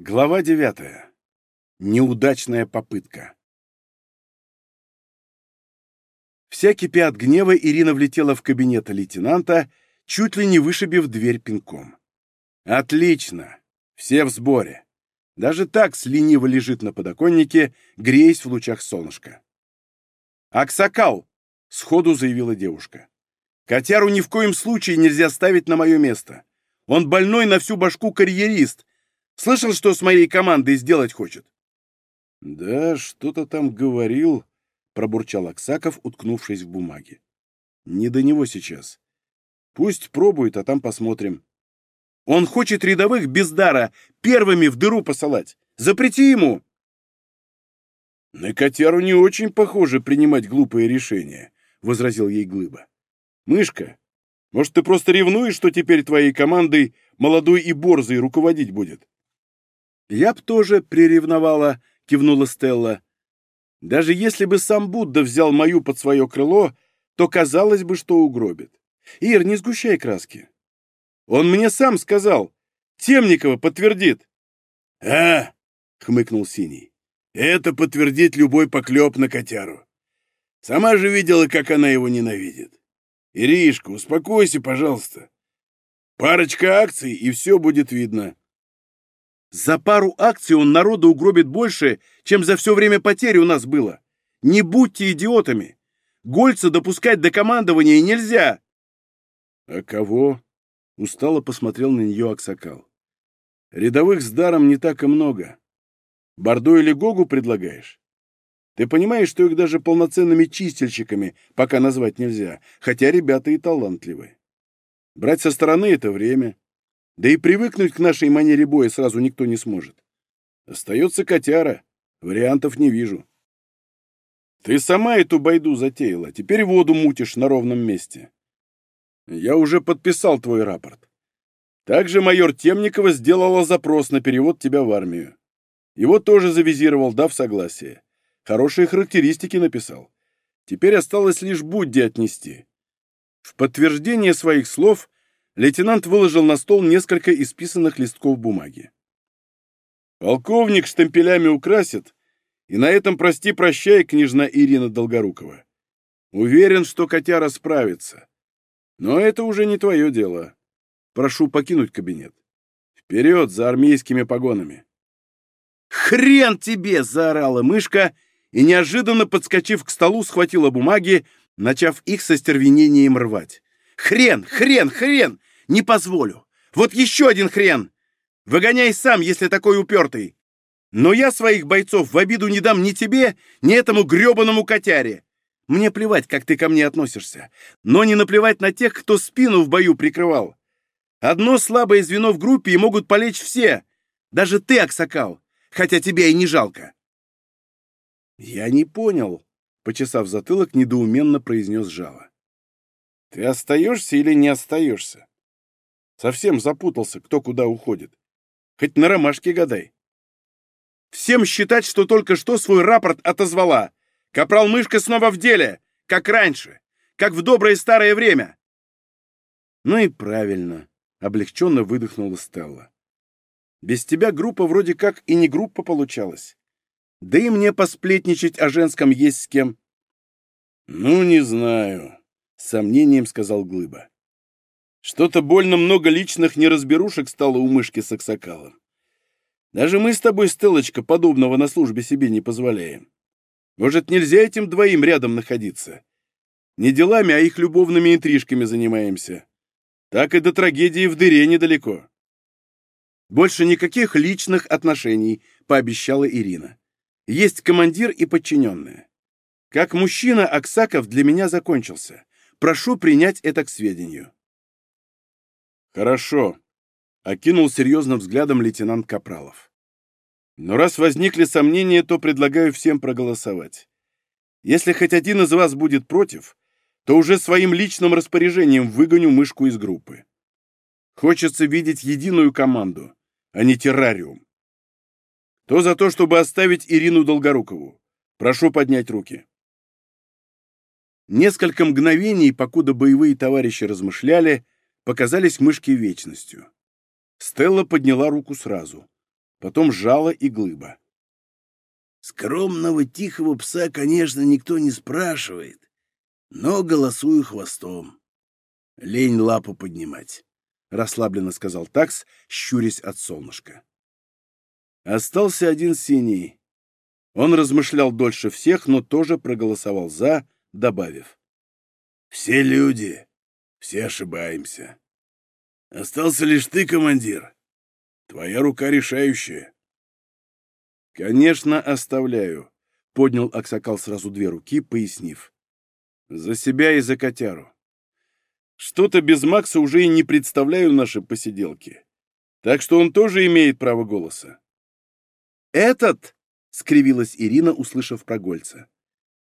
Глава девятая. Неудачная попытка. Вся кипя от гнева, Ирина влетела в кабинет лейтенанта, чуть ли не вышибив дверь пинком. «Отлично! Все в сборе!» Даже такс лениво лежит на подоконнике, греясь в лучах солнышка. «Аксакал!» — сходу заявила девушка. «Котяру ни в коем случае нельзя ставить на мое место. Он больной на всю башку карьерист, Слышал, что с моей командой сделать хочет?» «Да, что-то там говорил», — пробурчал Аксаков, уткнувшись в бумаге. «Не до него сейчас. Пусть пробует, а там посмотрим». «Он хочет рядовых без дара первыми в дыру посылать. Запрети ему!» «На котяру не очень похоже принимать глупые решения», — возразил ей Глыба. «Мышка, может, ты просто ревнуешь, что теперь твоей командой молодой и борзый руководить будет?» «Я б тоже приревновала», — кивнула Стелла. «Даже если бы сам Будда взял мою под свое крыло, то казалось бы, что угробит. Ир, не сгущай краски. Он мне сам сказал. Темникова подтвердит». «А!» — хмыкнул Синий. «Это подтвердит любой поклеп на котяру. Сама же видела, как она его ненавидит. Иришка, успокойся, пожалуйста. Парочка акций, и все будет видно». За пару акций он народу угробит больше, чем за все время потери у нас было. Не будьте идиотами. Гольца допускать до командования нельзя. А кого? Устало посмотрел на нее Аксакал. Рядовых с даром не так и много. Бордо или Гогу предлагаешь? Ты понимаешь, что их даже полноценными чистильщиками пока назвать нельзя, хотя ребята и талантливые. Брать со стороны это время. Да и привыкнуть к нашей манере боя сразу никто не сможет. Остается котяра. Вариантов не вижу. Ты сама эту байду затеяла. Теперь воду мутишь на ровном месте. Я уже подписал твой рапорт. Также майор Темникова сделала запрос на перевод тебя в армию. Его тоже завизировал, дав согласие. Хорошие характеристики написал. Теперь осталось лишь Будде отнести. В подтверждение своих слов лейтенант выложил на стол несколько исписанных листков бумаги. «Полковник штемпелями украсит, и на этом прости-прощай, княжна Ирина Долгорукова. Уверен, что котяра справится. Но это уже не твое дело. Прошу покинуть кабинет. Вперед за армейскими погонами!» «Хрен тебе!» — заорала мышка и, неожиданно подскочив к столу, схватила бумаги, начав их со стервенением рвать. «Хрен! Хрен! Хрен! Не позволю. Вот еще один хрен. Выгоняй сам, если такой упертый. Но я своих бойцов в обиду не дам ни тебе, ни этому гребаному котяре. Мне плевать, как ты ко мне относишься, но не наплевать на тех, кто спину в бою прикрывал. Одно слабое звено в группе и могут полечь все. Даже ты, Аксакал, хотя тебя и не жалко. Я не понял, почесав затылок, недоуменно произнес Жало. Ты остаешься или не остаешься? Совсем запутался, кто куда уходит. Хоть на ромашке гадай. Всем считать, что только что свой рапорт отозвала. Капрал Мышка снова в деле, как раньше, как в доброе старое время. Ну и правильно, облегченно выдохнула Стелла. Без тебя группа вроде как и не группа получалась. Да и мне посплетничать о женском есть с кем. Ну, не знаю, с сомнением сказал Глыба. Что-то больно много личных неразберушек стало у мышки с аксакалом. Даже мы с тобой, Стелочка, подобного на службе себе не позволяем. Может, нельзя этим двоим рядом находиться? Не делами, а их любовными интрижками занимаемся. Так и до трагедии в дыре недалеко. Больше никаких личных отношений, пообещала Ирина. Есть командир и подчиненные. Как мужчина, Аксаков для меня закончился. Прошу принять это к сведению. «Хорошо», — окинул серьезным взглядом лейтенант Капралов. «Но раз возникли сомнения, то предлагаю всем проголосовать. Если хоть один из вас будет против, то уже своим личным распоряжением выгоню мышку из группы. Хочется видеть единую команду, а не террариум. То за то, чтобы оставить Ирину Долгорукову. Прошу поднять руки». Несколько мгновений, покуда боевые товарищи размышляли, показались мышки вечностью. Стелла подняла руку сразу. потом жало и глыба. Скромного тихого пса, конечно, никто не спрашивает, но голосую хвостом. Лень лапу поднимать, — расслабленно сказал такс, щурясь от солнышка. Остался один синий. Он размышлял дольше всех, но тоже проголосовал «за», добавив. «Все люди, все ошибаемся. Остался лишь ты, командир. Твоя рука решающая». «Конечно, оставляю», — поднял Аксакал сразу две руки, пояснив. «За себя и за котяру. Что-то без Макса уже и не представляю наши посиделки. Так что он тоже имеет право голоса. «Этот?» — скривилась Ирина, услышав про Гольца.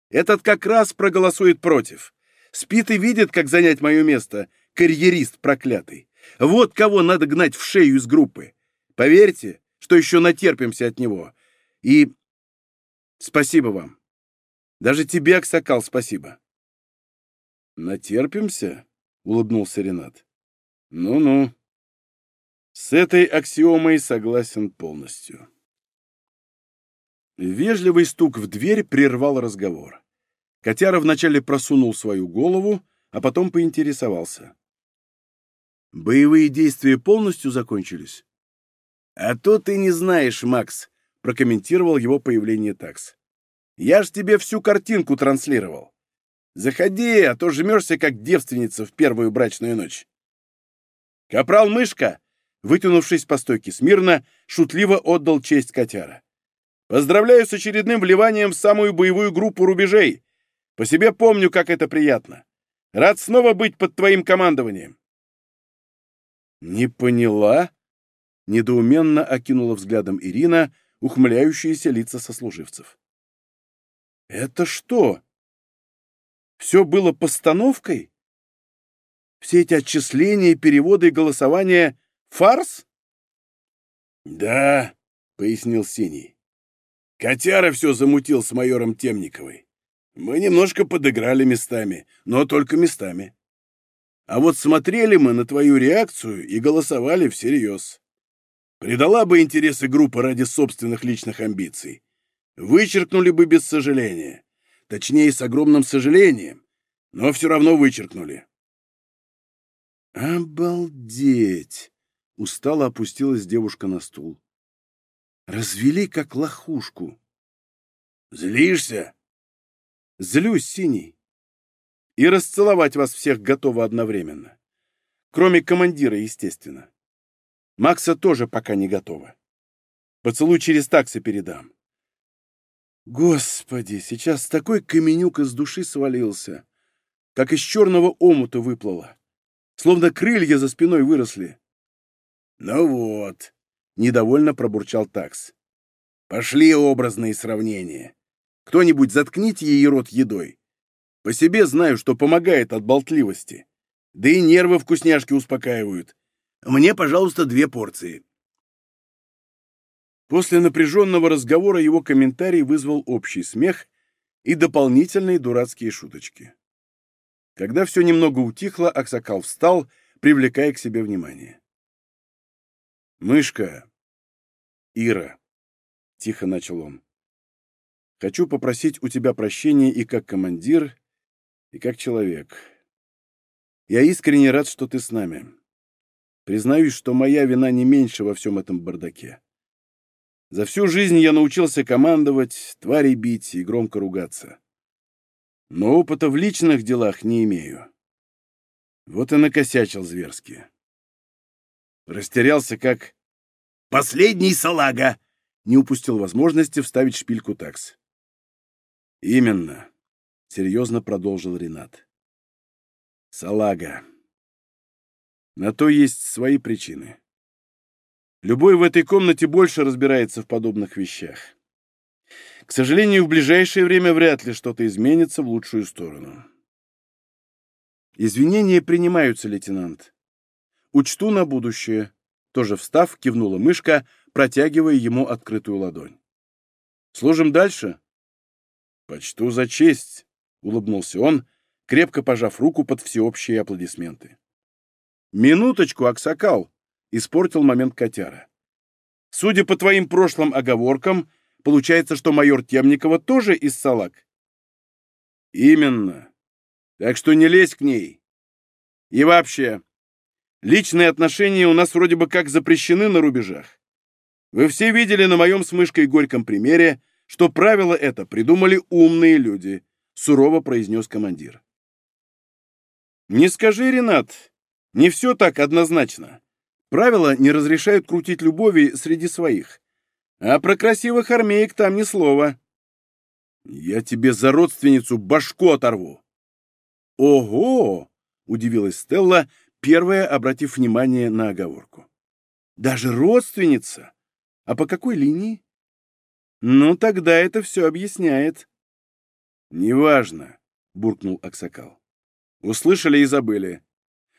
«Этот как раз проголосует против. Спит и видит, как занять мое место. Карьерист проклятый. Вот кого надо гнать в шею из группы. Поверьте, что еще натерпимся от него. И спасибо вам. Даже тебе, Аксакал, спасибо». «Натерпимся?» — улыбнулся Ренат. «Ну-ну. С этой аксиомой согласен полностью». Вежливый стук в дверь прервал разговор. Котяра вначале просунул свою голову, а потом поинтересовался. «Боевые действия полностью закончились?» «А то ты не знаешь, Макс», — прокомментировал его появление такс. «Я ж тебе всю картинку транслировал. Заходи, а то жмешься, как девственница в первую брачную ночь». Капрал Мышка, вытянувшись по стойке смирно, шутливо отдал честь котяра. Поздравляю с очередным вливанием в самую боевую группу рубежей. По себе помню, как это приятно. Рад снова быть под твоим командованием. Не поняла? Недоуменно окинула взглядом Ирина ухмыляющиеся лица сослуживцев. Это что? Все было постановкой? Все эти отчисления, переводы и голосования — фарс? Да, — пояснил Синий. Котяра все замутил с майором Темниковой. Мы немножко подыграли местами, но только местами. А вот смотрели мы на твою реакцию и голосовали всерьез. Предала бы интересы группы ради собственных личных амбиций. Вычеркнули бы без сожаления. Точнее, с огромным сожалением. Но все равно вычеркнули. «Обалдеть!» — устало опустилась девушка на стул. Развели как лохушку. Злишься? Злюсь, синий. И расцеловать вас всех готово одновременно. Кроме командира, естественно. Макса тоже пока не готова. Поцелуй через такси передам. Господи, сейчас такой каменюк из души свалился, как из черного омута выплыло. Словно крылья за спиной выросли. Ну вот, Недовольно пробурчал такс. Пошли образные сравнения. Кто-нибудь заткните ей рот едой. По себе знаю, что помогает от болтливости. Да и нервы вкусняшки успокаивают. Мне, пожалуйста, две порции. После напряженного разговора его комментарий вызвал общий смех и дополнительные дурацкие шуточки. Когда все немного утихло, Аксакал встал, привлекая к себе внимание. «Мышка! Ира!» — тихо начал он. «Хочу попросить у тебя прощения и как командир, и как человек. Я искренне рад, что ты с нами. Признаюсь, что моя вина не меньше во всем этом бардаке. За всю жизнь я научился командовать, тварей бить и громко ругаться. Но опыта в личных делах не имею. Вот и накосячил зверски. Растерялся как... «Последний салага!» Не упустил возможности вставить шпильку такс. «Именно», — серьезно продолжил Ренат. «Салага. На то есть свои причины. Любой в этой комнате больше разбирается в подобных вещах. К сожалению, в ближайшее время вряд ли что-то изменится в лучшую сторону. Извинения принимаются, лейтенант. Учту на будущее. Тоже встав, кивнула мышка, протягивая ему открытую ладонь. Служим дальше? Почту за честь, улыбнулся он, крепко пожав руку под всеобщие аплодисменты. Минуточку, Аксакал, испортил момент котяра. Судя по твоим прошлым оговоркам, получается, что майор Темникова тоже из салак. Именно. Так что не лезь к ней. И вообще, личные отношения у нас вроде бы как запрещены на рубежах. Вы все видели на моем с мышкой горьком примере, что правило это придумали умные люди, сурово произнес командир. Не скажи, Ренат, не все так однозначно. Правила не разрешают крутить любови среди своих. А про красивых армеек там ни слова. Я тебе за родственницу башку оторву. Ого! Удивилась Стелла, первая обратив внимание на оговорку. Даже родственница? А по какой линии? Ну, тогда это все объясняет. Неважно, буркнул Аксакал. Услышали и забыли.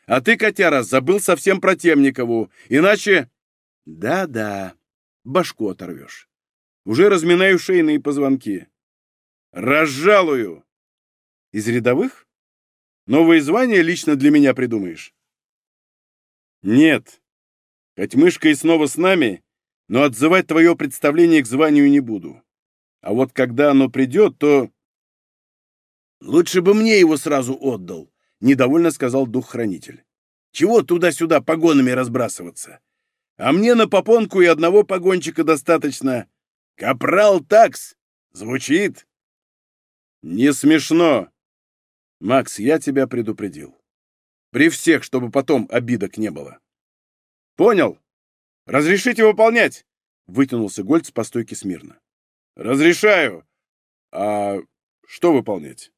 А ты, котяра, забыл совсем про Темникову, иначе... Да-да, башку оторвешь. Уже разминаю шейные позвонки. Разжалую! Из рядовых? Новые звания лично для меня придумаешь? Нет. Хоть мышка и снова с нами, но отзывать твое представление к званию не буду. А вот когда оно придет, то... Лучше бы мне его сразу отдал, — недовольно сказал дух-хранитель. «Чего туда-сюда погонами разбрасываться? А мне на попонку и одного погончика достаточно. Капрал такс! Звучит?» «Не смешно!» «Макс, я тебя предупредил. При всех, чтобы потом обидок не было». «Понял. Разрешите выполнять?» — вытянулся Гольц по стойке смирно. «Разрешаю. А что выполнять?»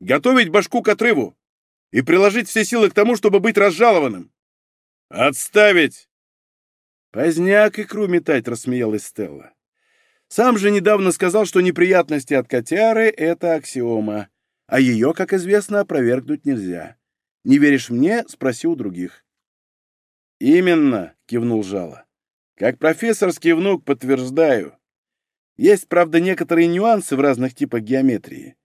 «Готовить башку к отрыву и приложить все силы к тому, чтобы быть разжалованным. «Отставить!» «Поздняк икру метать», — рассмеялась Стелла. «Сам же недавно сказал, что неприятности от котяры — это аксиома, а ее, как известно, опровергнуть нельзя. Не веришь мне? Спроси у других». «Именно», — кивнул Жало. «Как профессорский внук подтверждаю. Есть, правда, некоторые нюансы в разных типах геометрии.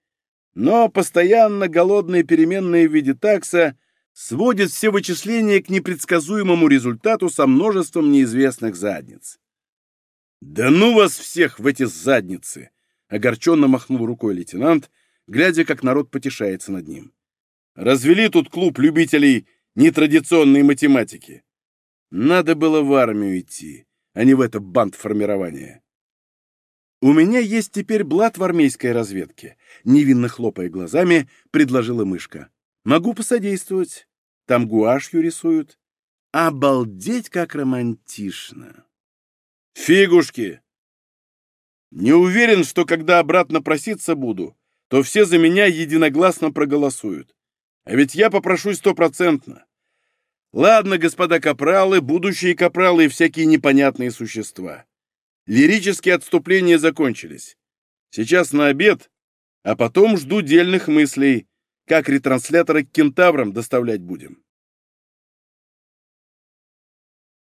Но постоянно голодные переменные в виде такса сводят все вычисления к непредсказуемому результату со множеством неизвестных задниц. «Да ну вас всех в эти задницы!» — огорченно махнул рукой лейтенант, глядя, как народ потешается над ним. «Развели тут клуб любителей нетрадиционной математики. Надо было в армию идти, а не в это бандформирование. «У меня есть теперь блат в армейской разведке», — невинно хлопая глазами, предложила мышка. «Могу посодействовать. Там гуашью рисуют. Обалдеть, как романтично!» «Фигушки!» «Не уверен, что когда обратно проситься буду, то все за меня единогласно проголосуют. А ведь я попрошусь стопроцентно. Ладно, господа капралы, будущие капралы и всякие непонятные существа. Лирические отступления закончились. Сейчас на обед, а потом жду дельных мыслей, как ретрансляторы к кентаврам доставлять будем.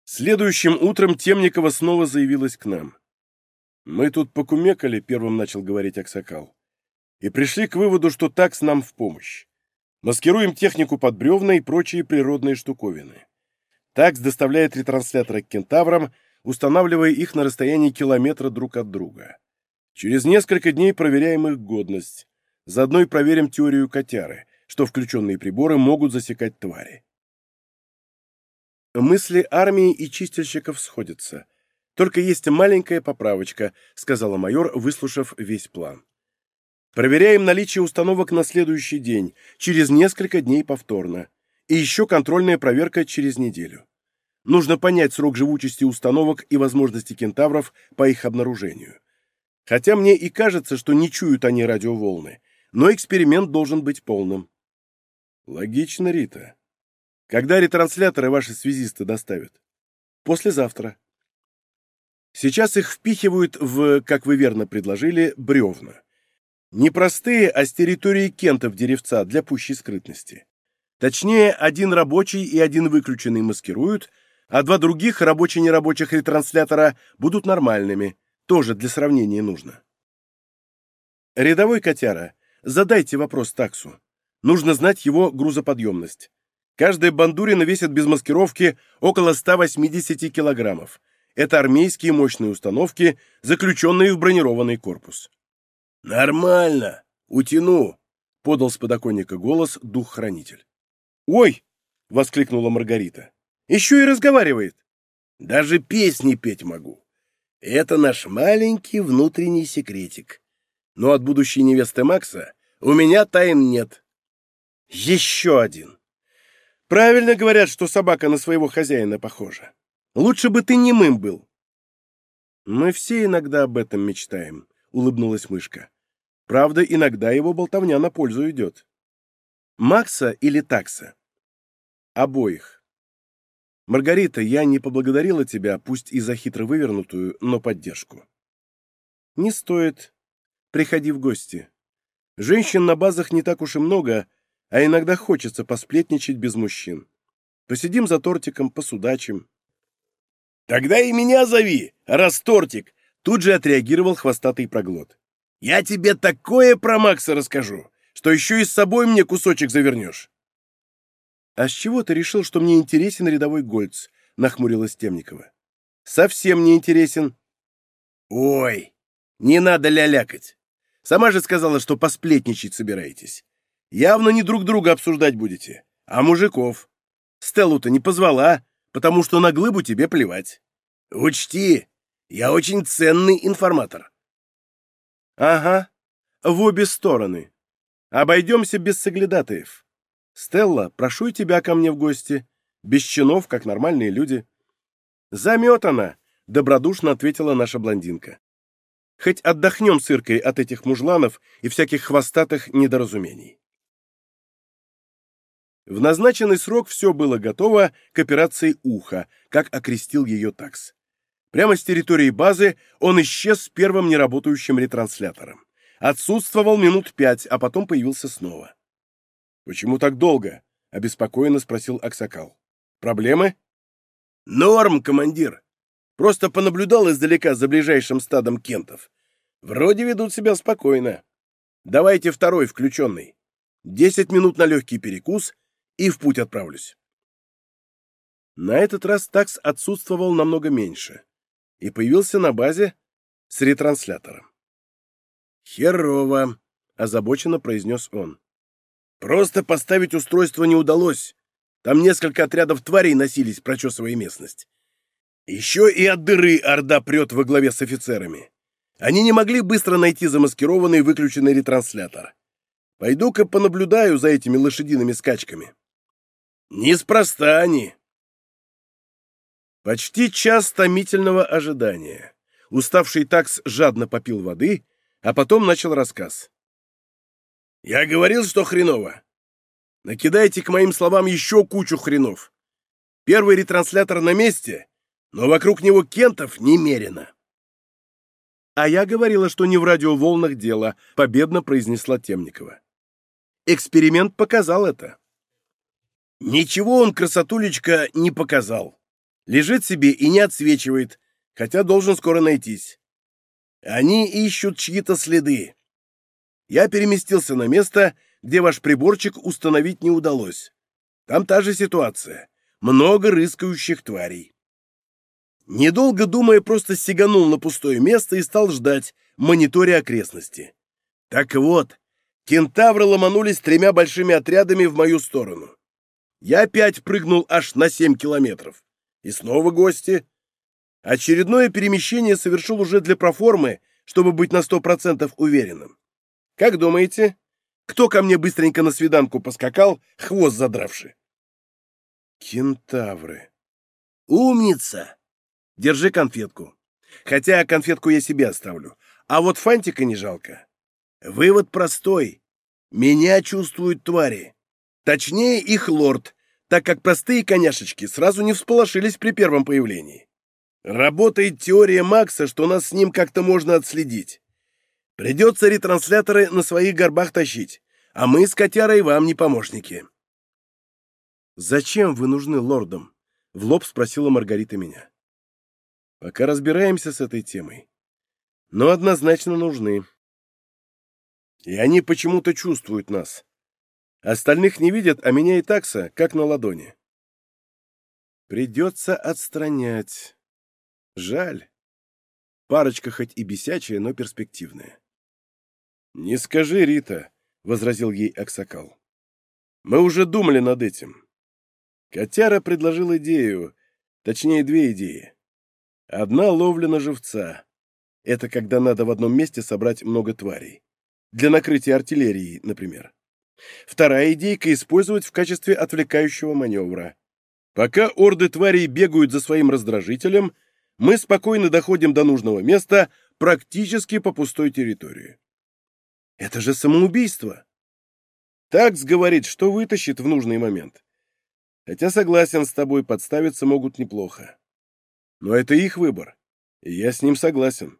Следующим утром Темникова снова заявилась к нам. «Мы тут покумекали», — первым начал говорить Аксакал, «и пришли к выводу, что такс нам в помощь. Маскируем технику под бревна и прочие природные штуковины. Такс доставляет ретрансляторы к кентаврам, устанавливая их на расстоянии километра друг от друга. Через несколько дней проверяем их годность. Заодно и проверим теорию котяры, что включенные приборы могут засекать твари. Мысли армии и чистильщиков сходятся. Только есть маленькая поправочка, сказала майор, выслушав весь план. Проверяем наличие установок на следующий день, через несколько дней повторно. И еще контрольная проверка через неделю. Нужно понять срок живучести установок и возможности кентавров по их обнаружению. Хотя мне и кажется, что не чуют они радиоволны, но эксперимент должен быть полным. Логично, Рита. Когда ретрансляторы ваши связисты доставят? Послезавтра. Сейчас их впихивают в, как вы верно предложили, бревна. Не простые, а с территории кентов деревца для пущей скрытности. Точнее, один рабочий и один выключенный маскируют – а два других рабоче-нерабочих ретранслятора будут нормальными, тоже для сравнения нужно. Рядовой котяра, задайте вопрос таксу. Нужно знать его грузоподъемность. Каждая бандурина весит без маскировки около 180 килограммов. это армейские мощные установки, заключенные в бронированный корпус. «Нормально! Утяну!» — подал с подоконника голос дух-хранитель. «Ой!» — воскликнула Маргарита. «Еще и разговаривает!» «Даже песни петь могу. Это наш маленький внутренний секретик. Но от будущей невесты Макса у меня тайн нет». «Еще один!» «Правильно говорят, что собака на своего хозяина похожа. Лучше бы ты немым был». «Мы все иногда об этом мечтаем», — улыбнулась мышка. Правда, иногда его болтовня на пользу идет. Макса или такса? Обоих. Маргарита, я не поблагодарила тебя, пусть и за хитро вывернутую, но поддержку. Не стоит. Приходи в гости. Женщин на базах не так уж и много, а иногда хочется посплетничать без мужчин. Посидим за тортиком, посудачим. Тогда и меня зови, раз тортик, тут же отреагировал хвостатый проглот. Я тебе такое про Макса расскажу, что еще и с собой мне кусочек завернешь. — А с чего ты решил, что мне интересен рядовой Гольц? — нахмурилась Темникова. — Совсем не интересен. — Ой, не надо лялякать. Сама же сказала, что посплетничать собираетесь. Явно не друг друга обсуждать будете, а мужиков. Стеллу-то не позвала, потому что на глыбу тебе плевать. Учти, я очень ценный информатор. Ага, в обе стороны. Обойдемся без соглядатаев. Стелла, прошу тебя ко мне в гости. Без чинов, как нормальные люди. Заметана, добродушно ответила наша блондинка. Хоть отдохнем с Иркой от этих мужланов и всяких хвостатых недоразумений. В назначенный срок все было готово к операции «Ухо», как окрестил ее такс. Прямо с территории базы он исчез с первым неработающим ретранслятором. Отсутствовал минут пять, а потом появился снова. «Почему так долго?» — обеспокоенно спросил Аксакал. «Проблемы?» «Норм, командир. Просто понаблюдал издалека за ближайшим стадом кентов. Вроде ведут себя спокойно. Давайте второй включенный. Десять минут на легкий перекус и в путь отправлюсь». На этот раз такс отсутствовал намного меньше и появился на базе с ретранслятором. «Херово», — озабоченно произнес он. «Просто поставить устройство не удалось. Там несколько отрядов тварей носились, прочесывая местность. Еще и от дыры Орда прет во главе с офицерами. Они не могли быстро найти замаскированный выключенный ретранслятор. Пойду-ка понаблюдаю за этими лошадиными скачками. Неспроста они. Почти час томительного ожидания. Уставший такс жадно попил воды, а потом начал рассказ. «Я говорил, что хреново. Накидайте к моим словам еще кучу хренов. Первый ретранслятор на месте, но вокруг него кентов немерено». «А я говорила, что не в радиоволнах дело», — победно произнесла Темникова. «Эксперимент показал это». «Ничего он, красотулечка, не показал. Лежит себе и не отсвечивает, хотя должен скоро найтись. Они ищут чьи-то следы. Я переместился на место, где ваш приборчик установить не удалось. Там та же ситуация. Много рыскающих тварей. Недолго думая, просто сиганул на пустое место и стал ждать, мониторя окрестности. Так вот, кентавры ломанулись тремя большими отрядами в мою сторону. Я опять прыгнул аж на семь километров. И снова гости. Очередное перемещение совершил уже для проформы, чтобы быть на сто процентов уверенным. Как думаете, кто ко мне быстренько на свиданку поскакал, хвост задравший? Кентавры. Умница! Держи конфетку. Хотя конфетку я себе оставлю. А вот фантика не жалко. Вывод простой. Меня чувствуют твари. Точнее, их лорд, так как простые коняшечки сразу не всполошились при первом появлении. Работает теория Макса, что нас с ним как-то можно отследить. Придется ретрансляторы на своих горбах тащить, а мы с котярой вам не помощники. «Зачем вы нужны лордам?» — в лоб спросила Маргарита меня. «Пока разбираемся с этой темой. Но однозначно нужны. И они почему-то чувствуют нас. Остальных не видят, а меня и такса, как на ладони. Придется отстранять. Жаль. Парочка хоть и бесячая, но перспективная. «Не скажи, Рита», — возразил ей Аксакал. «Мы уже думали над этим. Котяра предложил идею, точнее, две идеи. Одна — ловля на живца. Это когда надо в одном месте собрать много тварей. Для накрытия артиллерии, например. Вторая идейка — использовать в качестве отвлекающего маневра. Пока орды тварей бегают за своим раздражителем, мы спокойно доходим до нужного места практически по пустой территории. Это же самоубийство. Такс говорит, что вытащит в нужный момент. Хотя согласен с тобой, подставиться могут неплохо. Но это их выбор, и я с ним согласен.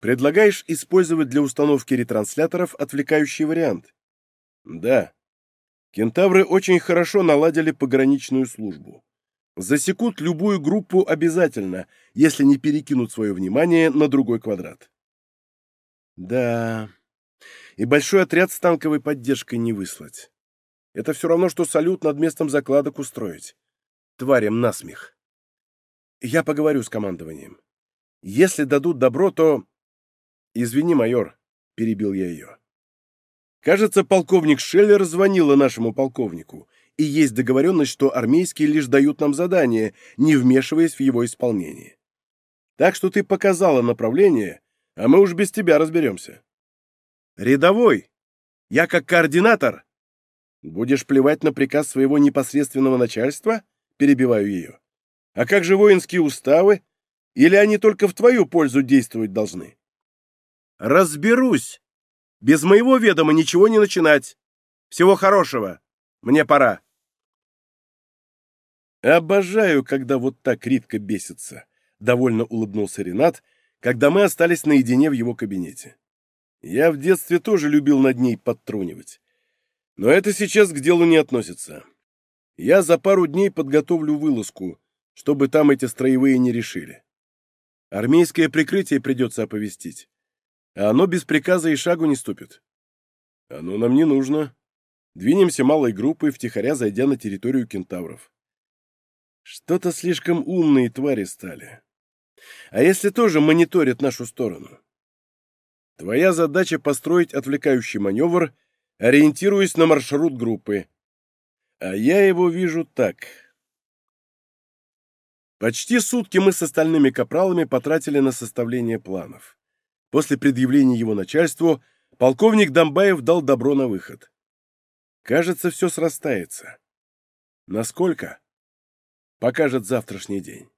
Предлагаешь использовать для установки ретрансляторов отвлекающий вариант? Да. Кентавры очень хорошо наладили пограничную службу. Засекут любую группу обязательно, если не перекинут свое внимание на другой квадрат. Да, и большой отряд с танковой поддержкой не выслать. Это все равно, что салют над местом закладок устроить. Тварям насмех. Я поговорю с командованием. Если дадут добро, то... Извини, майор, перебил я ее. Кажется, полковник Шеллер звонила нашему полковнику, и есть договоренность, что армейские лишь дают нам задание, не вмешиваясь в его исполнение. Так что ты показала направление, а мы уж без тебя разберемся. Рядовой, я как координатор. Будешь плевать на приказ своего непосредственного начальства? Перебиваю ее. А как же воинские уставы? Или они только в твою пользу действовать должны? Разберусь. Без моего ведома ничего не начинать. Всего хорошего. Мне пора. Обожаю, когда вот так Ритка бесится. Довольно улыбнулся Ренат, когда мы остались наедине в его кабинете. Я в детстве тоже любил над ней подтрунивать. Но это сейчас к делу не относится. Я за пару дней подготовлю вылазку, чтобы там эти строевые не решили. Армейское прикрытие придется оповестить. А оно без приказа и шагу не ступит. Оно нам не нужно. Двинемся малой группой, втихаря зайдя на территорию кентавров. Что-то слишком умные твари стали. А если тоже мониторят нашу сторону? Твоя задача построить отвлекающий маневр, ориентируясь на маршрут группы. А я его вижу так. Почти сутки мы с остальными капралами потратили на составление планов. После предъявления его начальству полковник Домбаев дал добро на выход. Кажется, все срастается. Насколько? Покажет завтрашний день.